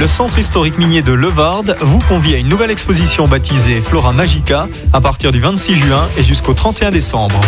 Le centre historique minier de Levarde vous convie à une nouvelle exposition baptisée Flora Magica à partir du 26 juin et jusqu'au 31 décembre.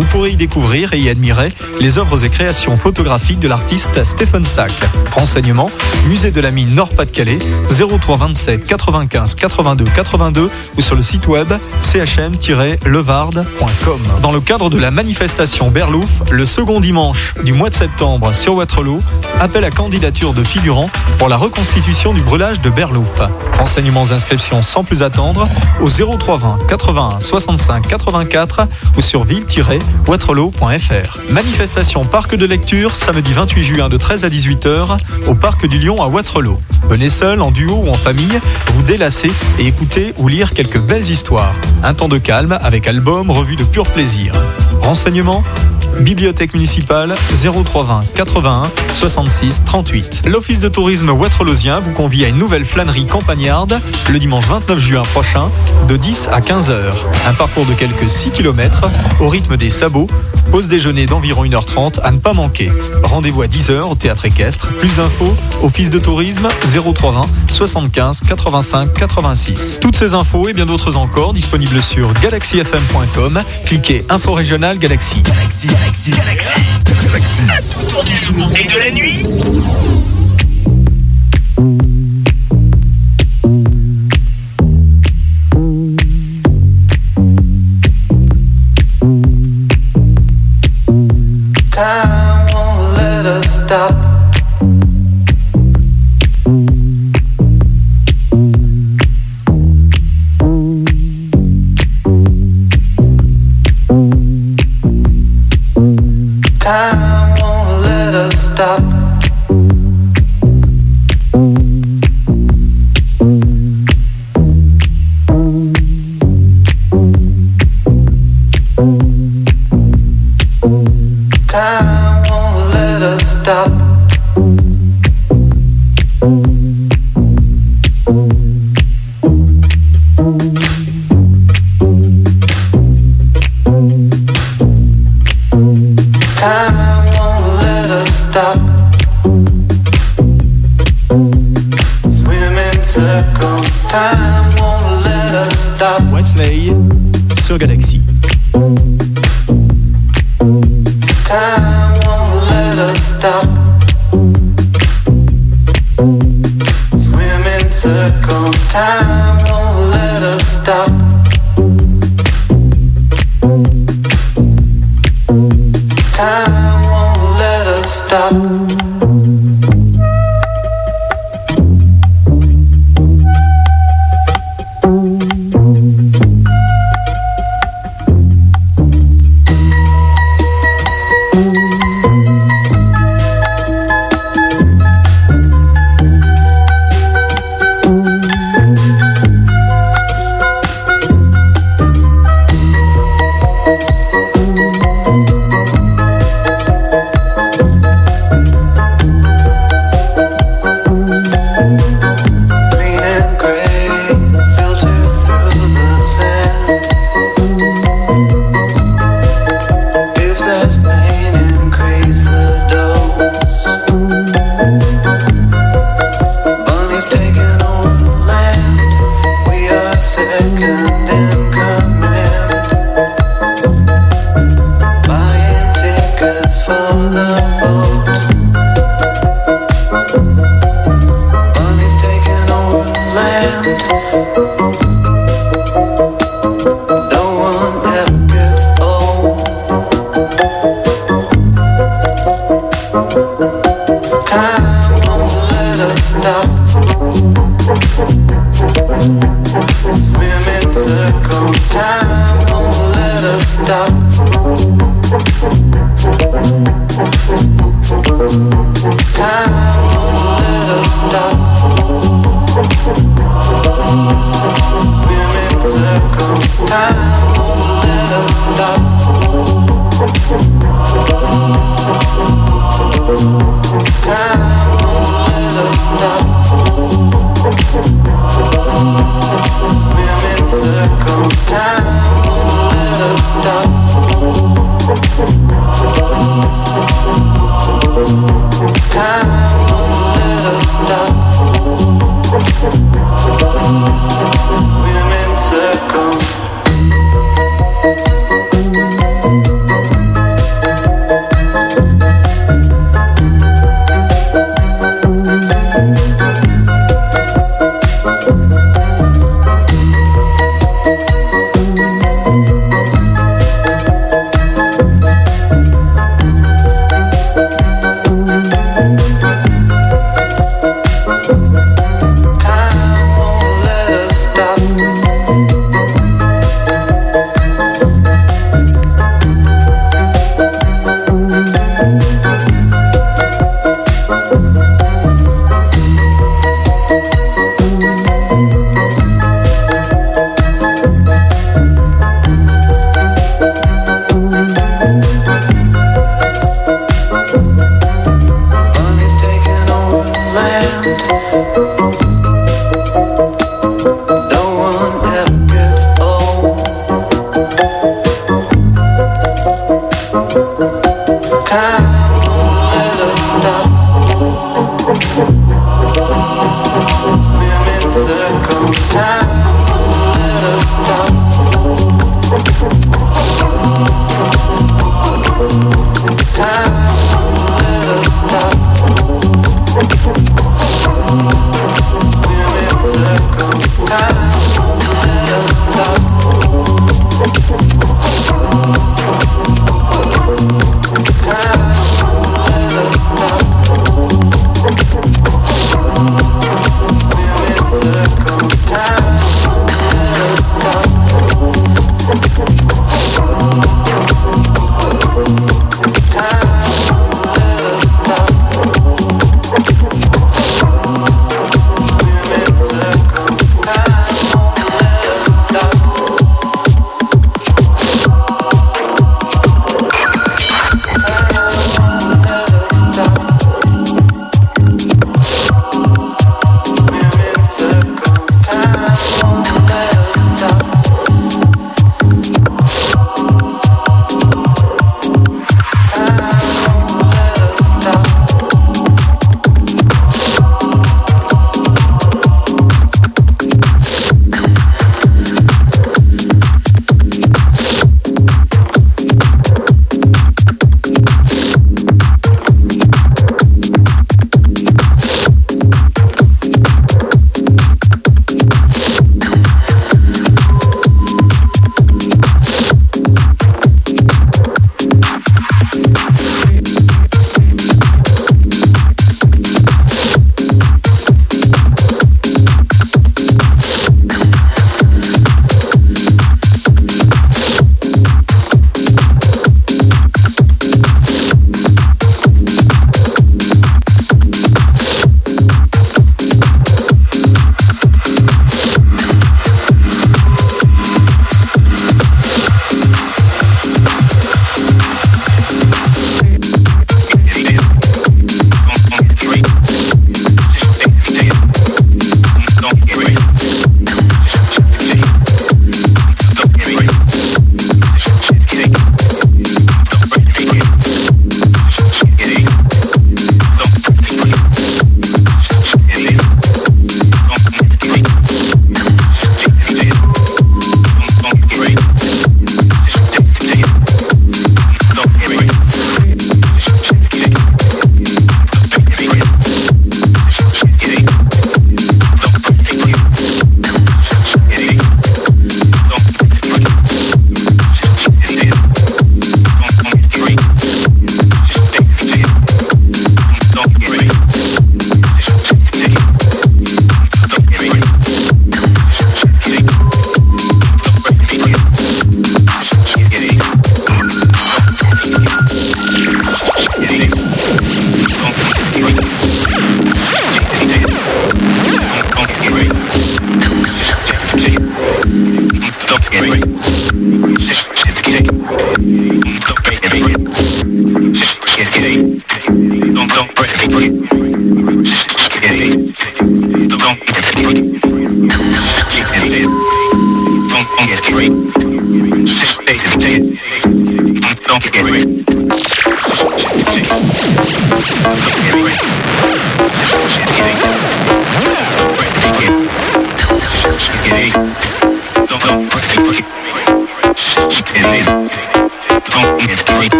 Vous pourrez y découvrir et y admirer les œuvres et créations photographiques de l'artiste Stephen Sack. Renseignements, musée de la mine Nord-Pas-de-Calais, 03 27 95 82 82 ou sur le site web chm-levarde.com. Dans le cadre de la manifestation Berlouf, le second dimanche du mois de septembre sur Waterloo, appel à candidature de figurants pour la reconstitution du brûlage de Berlouf. Renseignements inscriptions sans plus attendre au 0320 81 65 84 ou sur ville-waterloo.fr. Manifestation parc de lecture samedi 28 juin de 13 à 18h au parc du Lion à Waterloo. Venez seul, en duo ou en famille, vous délasser et écouter ou lire quelques belles histoires. Un temps de calme avec album, revue de pur plaisir. Renseignements Bibliothèque municipale 0320 81 66 38. L'Office de tourisme Waterloosien vous convie à une nouvelle flânerie campagnarde le dimanche 29 juin prochain de 10 à 15 heures. Un parcours de quelques 6 km au rythme des sabots. Pause déjeuner d'environ 1h30 à ne pas manquer. Rendez-vous à 10h au théâtre équestre. Plus d'infos, Office de tourisme 0320 75 85 86. Toutes ces infos et bien d'autres encore disponibles sur galaxyfm.com. Cliquez Info régionale Galaxy. Galaxy, Galaxy, Galaxy, Galaxy. À tout tour du jour et de la nuit. Time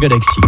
Galaxy.